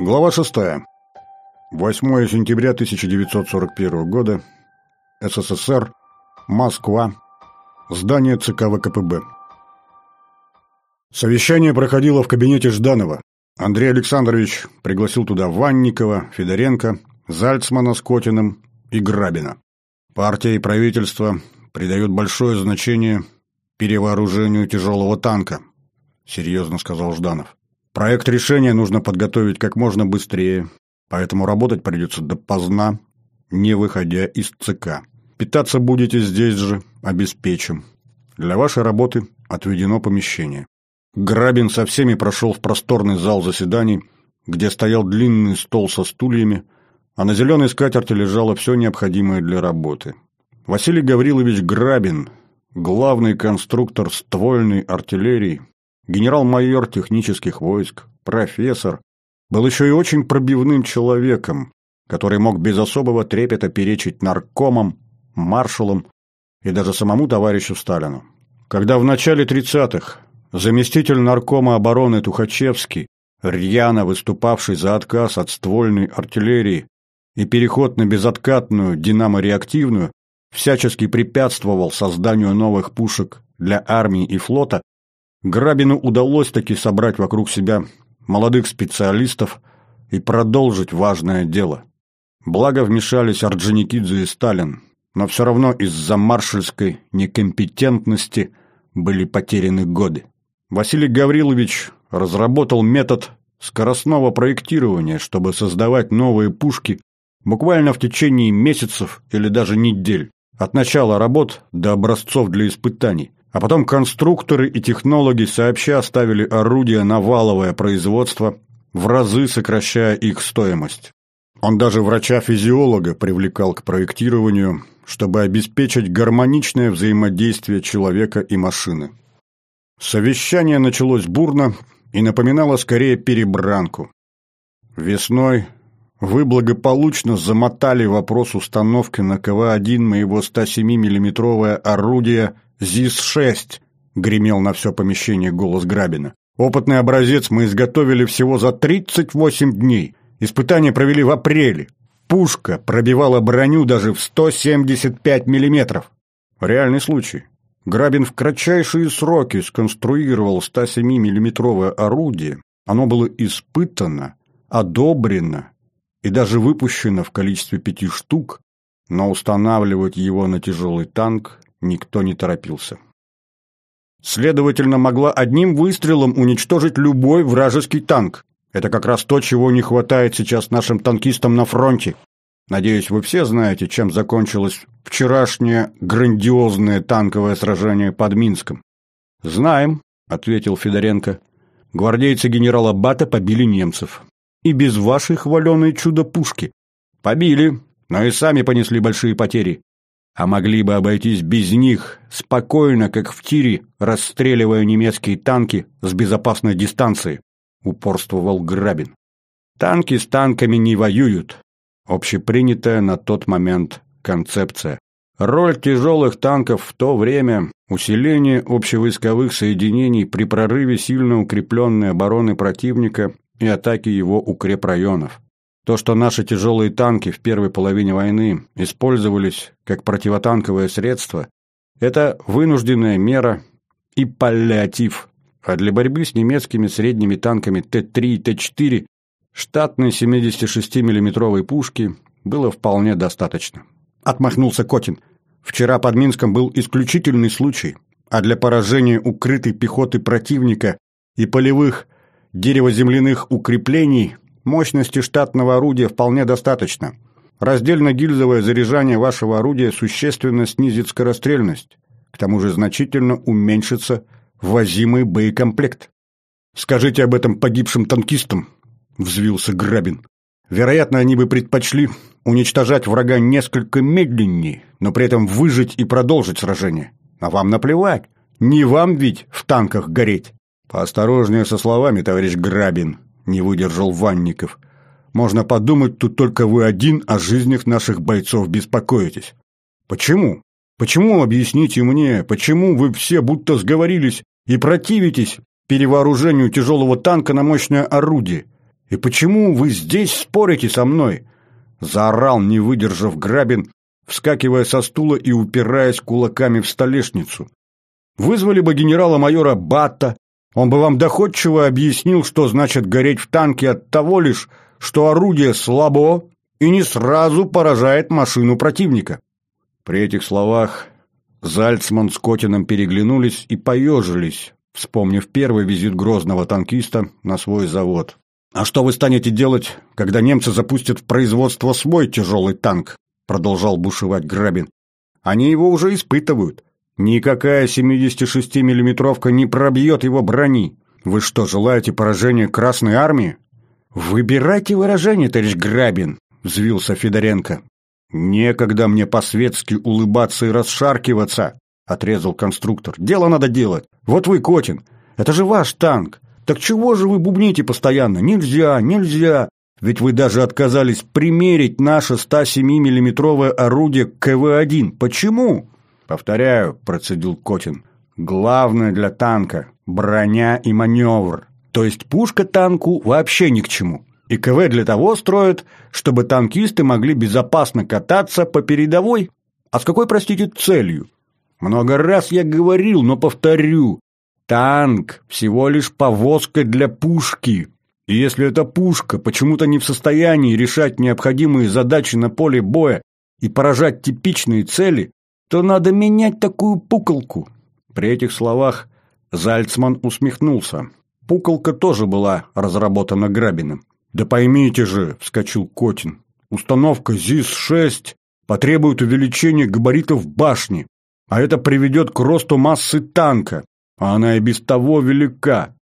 Глава 6. 8 сентября 1941 года. СССР. Москва. Здание ЦК ВКПБ. Совещание проходило в кабинете Жданова. Андрей Александрович пригласил туда Ванникова, Федоренко, Зальцмана с Котиным и Грабина. Партия и правительство придают большое значение перевооружению тяжелого танка, серьезно сказал Жданов. Проект решения нужно подготовить как можно быстрее, поэтому работать придется допоздна, не выходя из ЦК. Питаться будете здесь же, обеспечим. Для вашей работы отведено помещение. Грабин со всеми прошел в просторный зал заседаний, где стоял длинный стол со стульями, а на зеленой скатерти лежало все необходимое для работы. Василий Гаврилович Грабин, главный конструктор ствольной артиллерии, генерал-майор технических войск, профессор, был еще и очень пробивным человеком, который мог без особого трепета перечить наркомам, маршалам и даже самому товарищу Сталину. Когда в начале 30-х заместитель наркома обороны Тухачевский, рьяно выступавший за отказ от ствольной артиллерии и переход на безоткатную динамо-реактивную, всячески препятствовал созданию новых пушек для армии и флота, Грабину удалось таки собрать вокруг себя молодых специалистов и продолжить важное дело. Благо вмешались Орджоникидзе и Сталин, но все равно из-за маршальской некомпетентности были потеряны годы. Василий Гаврилович разработал метод скоростного проектирования, чтобы создавать новые пушки буквально в течение месяцев или даже недель, от начала работ до образцов для испытаний. А потом конструкторы и технологи сообща ставили орудия на валовое производство, в разы сокращая их стоимость. Он даже врача-физиолога привлекал к проектированию, чтобы обеспечить гармоничное взаимодействие человека и машины. Совещание началось бурно и напоминало скорее перебранку. Весной вы благополучно замотали вопрос установки на КВ-1 моего 107 миллиметровое орудие ЗИС-6, гремел на все помещение голос Грабина. Опытный образец мы изготовили всего за 38 дней. Испытания провели в апреле. Пушка пробивала броню даже в 175 миллиметров. Реальный случай. Грабин в кратчайшие сроки сконструировал 107 миллиметровое орудие. Оно было испытано, одобрено и даже выпущено в количестве пяти штук, но устанавливать его на тяжелый танк никто не торопился. Следовательно, могла одним выстрелом уничтожить любой вражеский танк. Это как раз то, чего не хватает сейчас нашим танкистам на фронте. Надеюсь, вы все знаете, чем закончилось вчерашнее грандиозное танковое сражение под Минском. «Знаем», — ответил Федоренко. «Гвардейцы генерала Бата побили немцев. И без вашей хваленой чудо-пушки. Побили, но и сами понесли большие потери а могли бы обойтись без них, спокойно, как в тире, расстреливая немецкие танки с безопасной дистанции, упорствовал Грабин. Танки с танками не воюют. Общепринятая на тот момент концепция. Роль тяжелых танков в то время – усиление общевойсковых соединений при прорыве сильно укрепленной обороны противника и атаке его укрепрайонов. То, что наши тяжелые танки в первой половине войны использовались как противотанковое средство, это вынужденная мера и паллиатив. А для борьбы с немецкими средними танками Т-3 и Т-4 штатной 76 миллиметровой пушки было вполне достаточно. Отмахнулся Котин. Вчера под Минском был исключительный случай, а для поражения укрытой пехоты противника и полевых деревоземляных укреплений Мощности штатного орудия вполне достаточно. Раздельно-гильзовое заряжание вашего орудия существенно снизит скорострельность. К тому же значительно уменьшится ввозимый боекомплект. «Скажите об этом погибшим танкистам», — взвился Грабин. «Вероятно, они бы предпочли уничтожать врага несколько медленнее, но при этом выжить и продолжить сражение. А вам наплевать. Не вам ведь в танках гореть». «Поосторожнее со словами, товарищ Грабин», не выдержал Ванников. «Можно подумать, тут только вы один о жизнях наших бойцов беспокоитесь». «Почему? Почему, объясните мне, почему вы все будто сговорились и противитесь перевооружению тяжелого танка на мощное орудие? И почему вы здесь спорите со мной?» Заорал, не выдержав Грабин, вскакивая со стула и упираясь кулаками в столешницу. «Вызвали бы генерала-майора Батта, он бы вам доходчиво объяснил, что значит гореть в танке от того лишь, что орудие слабо и не сразу поражает машину противника». При этих словах Зальцман с Котиным переглянулись и поежились, вспомнив первый визит грозного танкиста на свой завод. «А что вы станете делать, когда немцы запустят в производство свой тяжелый танк?» продолжал бушевать Грабин. «Они его уже испытывают. Никакая 76-миллиметровка не пробьет его брони. Вы что, желаете поражения Красной Армии?» «Выбирайте выражение, товарищ Грабин», — взвился Федоренко. «Некогда мне по-светски улыбаться и расшаркиваться», — отрезал конструктор. «Дело надо делать. Вот вы, Котин, это же ваш танк. Так чего же вы бубните постоянно? Нельзя, нельзя. Ведь вы даже отказались примерить наше 107-миллиметровое орудие КВ-1. Почему?» «Повторяю», — процедил Котин. «Главное для танка — броня и маневр. То есть пушка танку вообще ни к чему. И КВ для того строят, чтобы танкисты могли безопасно кататься по передовой. А с какой, простите, целью? Много раз я говорил, но повторю. Танк всего лишь повозка для пушки. И если эта пушка почему-то не в состоянии решать необходимые задачи на поле боя и поражать типичные цели, то надо менять такую пуколку. При этих словах Зальцман усмехнулся. Пуколка тоже была разработана Грабиным. «Да поймите же», — вскочил Котин, — «установка ЗИС-6 потребует увеличения габаритов башни, а это приведет к росту массы танка, а она и без того велика.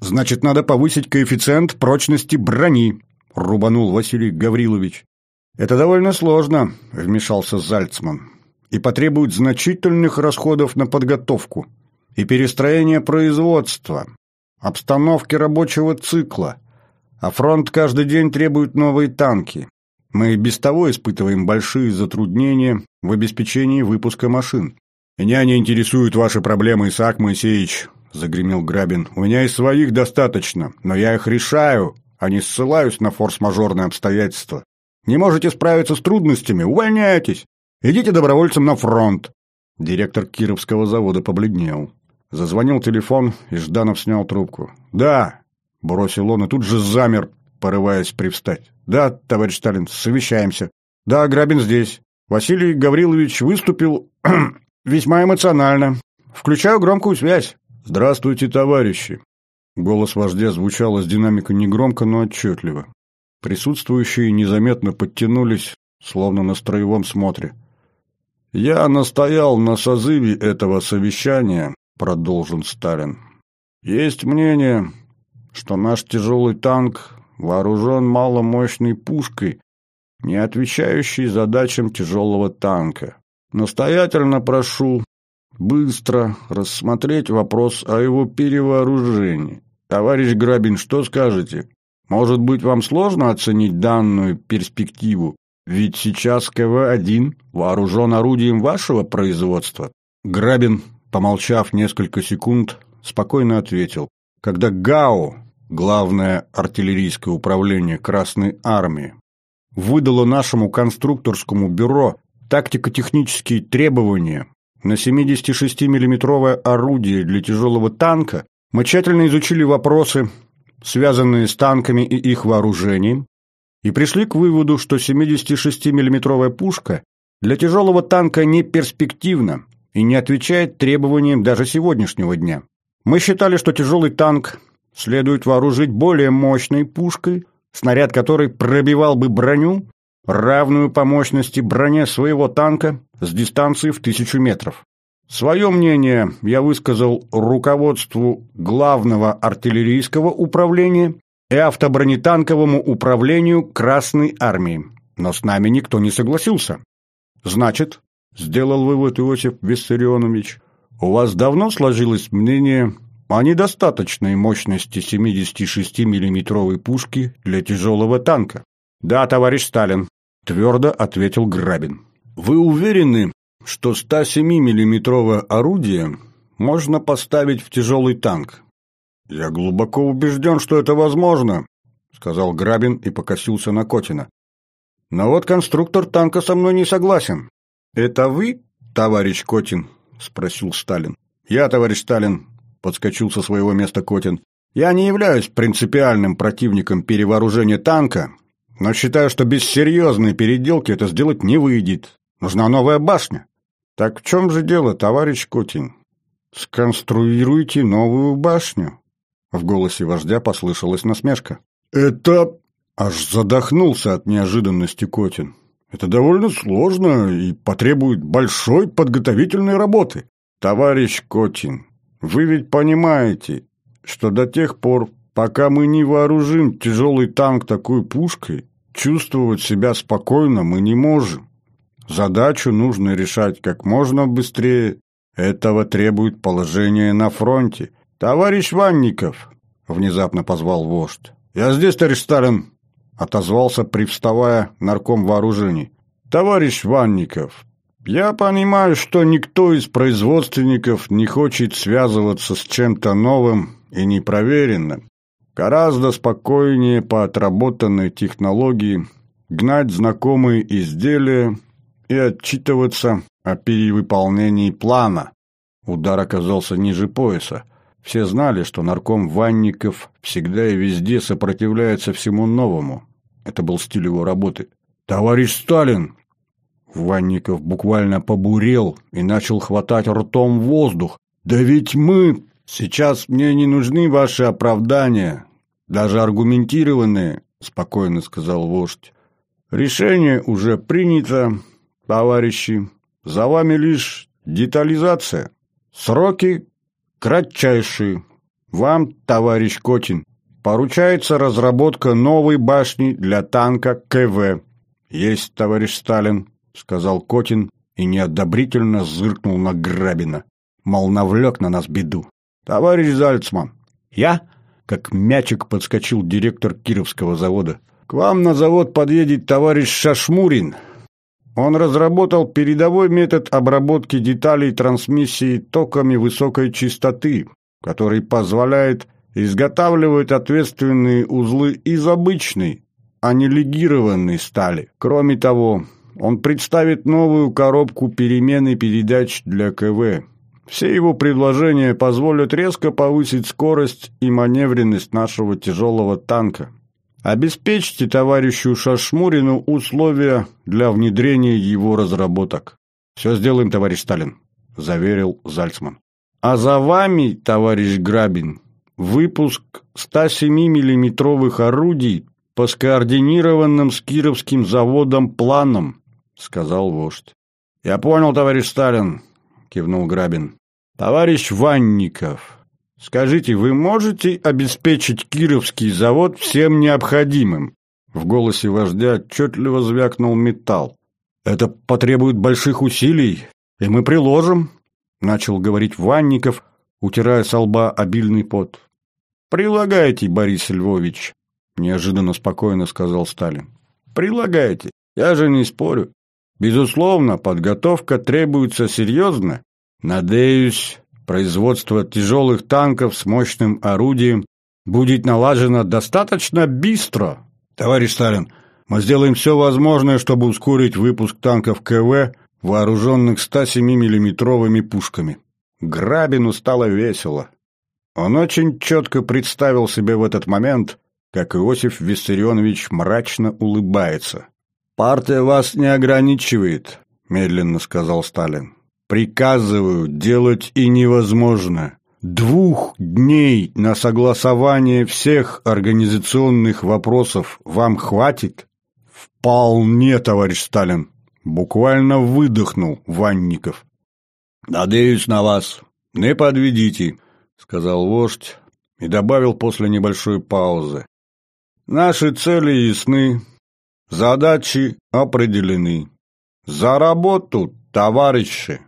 Значит, надо повысить коэффициент прочности брони, рубанул Василий Гаврилович. Это довольно сложно, вмешался Зальцман, и потребует значительных расходов на подготовку и перестроение производства, обстановки рабочего цикла, а фронт каждый день требует новые танки. Мы и без того испытываем большие затруднения в обеспечении выпуска машин. «Меня не интересуют ваши проблемы, Исаак Моисеевич», — загремел Грабин. «У меня и своих достаточно, но я их решаю, а не ссылаюсь на форс-мажорные обстоятельства. Не можете справиться с трудностями? Увольняйтесь! Идите добровольцем на фронт!» Директор Кировского завода побледнел. Зазвонил телефон, и Жданов снял трубку. «Да», — бросил он и тут же замер, порываясь привстать. «Да, товарищ Сталин, совещаемся. Да, Грабин здесь. Василий Гаврилович выступил Весьма эмоционально. Включаю громкую связь. Здравствуйте, товарищи. Голос вождя звучал из динамика негромко, но отчетливо. Присутствующие незаметно подтянулись, словно на строевом смотре. «Я настоял на созыве этого совещания», — продолжил Сталин. «Есть мнение, что наш тяжелый танк вооружен маломощной пушкой, не отвечающей задачам тяжелого танка. Настоятельно прошу быстро рассмотреть вопрос о его перевооружении. Товарищ Грабин, что скажете? Может быть, вам сложно оценить данную перспективу? Ведь сейчас КВ-1 вооружен орудием вашего производства. Грабин, помолчав несколько секунд, спокойно ответил. Когда ГАУ, главное артиллерийское управление Красной Армии, выдало нашему конструкторскому бюро тактико-технические требования на 76 миллиметровое орудие для тяжелого танка, мы тщательно изучили вопросы, связанные с танками и их вооружением, и пришли к выводу, что 76 миллиметровая пушка для тяжелого танка не перспективна и не отвечает требованиям даже сегодняшнего дня. Мы считали, что тяжелый танк следует вооружить более мощной пушкой, снаряд которой пробивал бы броню равную по мощности броне своего танка с дистанции в тысячу метров. Свое мнение я высказал руководству Главного артиллерийского управления и автобронетанковому управлению Красной Армии, но с нами никто не согласился. Значит, сделал вывод Иосиф Виссарионович, у вас давно сложилось мнение о недостаточной мощности 76 миллиметровой пушки для тяжелого танка. Да, товарищ Сталин, твердо ответил Грабин. Вы уверены, что 107-миллиметровое орудие можно поставить в тяжелый танк? Я глубоко убежден, что это возможно, — сказал Грабин и покосился на Котина. «Но вот конструктор танка со мной не согласен». «Это вы, товарищ Котин?» — спросил Сталин. «Я, товарищ Сталин», — подскочил со своего места Котин. «Я не являюсь принципиальным противником перевооружения танка, но считаю, что без серьезной переделки это сделать не выйдет. Нужна новая башня». «Так в чем же дело, товарищ Котин? Сконструируйте новую башню». В голосе вождя послышалась насмешка. «Это...» — аж задохнулся от неожиданности Котин. «Это довольно сложно и потребует большой подготовительной работы. Товарищ Котин, вы ведь понимаете, что до тех пор, пока мы не вооружим тяжелый танк такой пушкой, чувствовать себя спокойно мы не можем. Задачу нужно решать как можно быстрее. Этого требует положение на фронте. Товарищ Ванников, внезапно позвал вождь. «Я здесь, товарищ Сталин!» — отозвался, привставая нарком вооружений. «Товарищ Ванников, я понимаю, что никто из производственников не хочет связываться с чем-то новым и непроверенным. Гораздо спокойнее по отработанной технологии гнать знакомые изделия и отчитываться о перевыполнении плана. Удар оказался ниже пояса. Все знали, что нарком Ванников всегда и везде сопротивляется всему новому. Это был стиль его работы. «Товарищ Сталин!» Ванников буквально побурел и начал хватать ртом воздух. «Да ведь мы...» «Сейчас мне не нужны ваши оправдания, даже аргументированные», — спокойно сказал вождь. «Решение уже принято, товарищи. За вами лишь детализация. Сроки Кратчайший. Вам, товарищ Котин, поручается разработка новой башни для танка КВ. Есть, товарищ Сталин, сказал Котин и неодобрительно зыркнул на Грабина. Мол, навлек на нас беду. Товарищ Зальцман. Я? Как мячик подскочил директор Кировского завода. К вам на завод подъедет товарищ Шашмурин, он разработал передовой метод обработки деталей трансмиссии токами высокой частоты, который позволяет изготавливать ответственные узлы из обычной, а не легированной стали. Кроме того, он представит новую коробку перемены передач для КВ. Все его предложения позволят резко повысить скорость и маневренность нашего тяжелого танка. Обеспечьте товарищу Шашмурину условия для внедрения его разработок. Все сделаем, товарищ Сталин, заверил Зальцман. А за вами, товарищ Грабин, выпуск 107 миллиметровых орудий по скоординированным с Кировским заводом планам, сказал вождь. Я понял, товарищ Сталин, кивнул Грабин. Товарищ Ванников, Скажите, вы можете обеспечить Кировский завод всем необходимым? В голосе вождя отчетливо звякнул металл. Это потребует больших усилий, и мы приложим, начал говорить Ванников, утирая со лба обильный пот. Прилагайте, Борис Львович, неожиданно спокойно сказал Сталин. Прилагайте. Я же не спорю. Безусловно, подготовка требуется серьезно. Надеюсь, производство тяжелых танков с мощным орудием будет налажено достаточно быстро. Товарищ Сталин, мы сделаем все возможное, чтобы ускорить выпуск танков КВ, вооруженных 107 миллиметровыми пушками. Грабину стало весело. Он очень четко представил себе в этот момент, как Иосиф Виссарионович мрачно улыбается. «Партия вас не ограничивает», — медленно сказал Сталин. Приказываю делать и невозможно. Двух дней на согласование всех организационных вопросов вам хватит? Вполне, товарищ Сталин. Буквально выдохнул Ванников. Надеюсь на вас. Не подведите, сказал вождь и добавил после небольшой паузы. Наши цели ясны, задачи определены. За работу, товарищи!